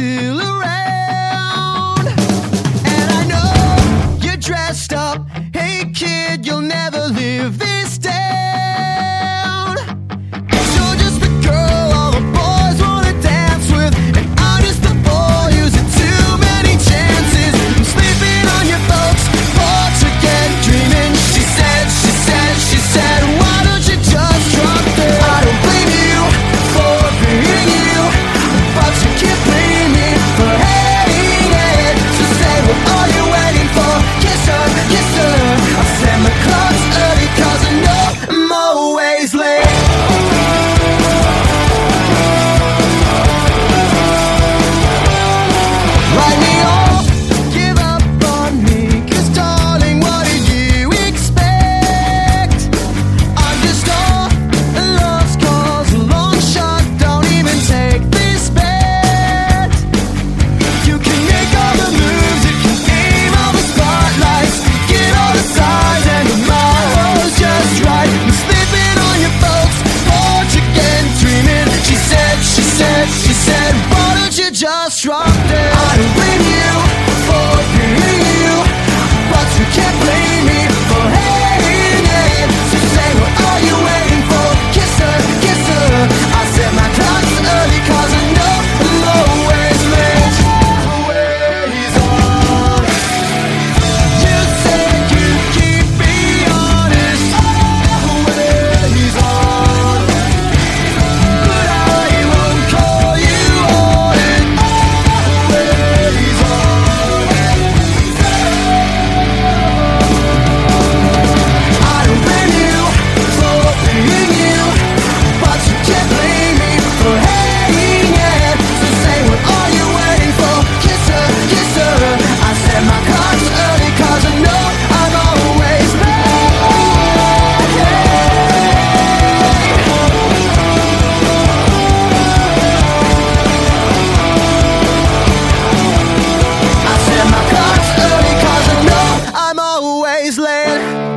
still around. Ugh.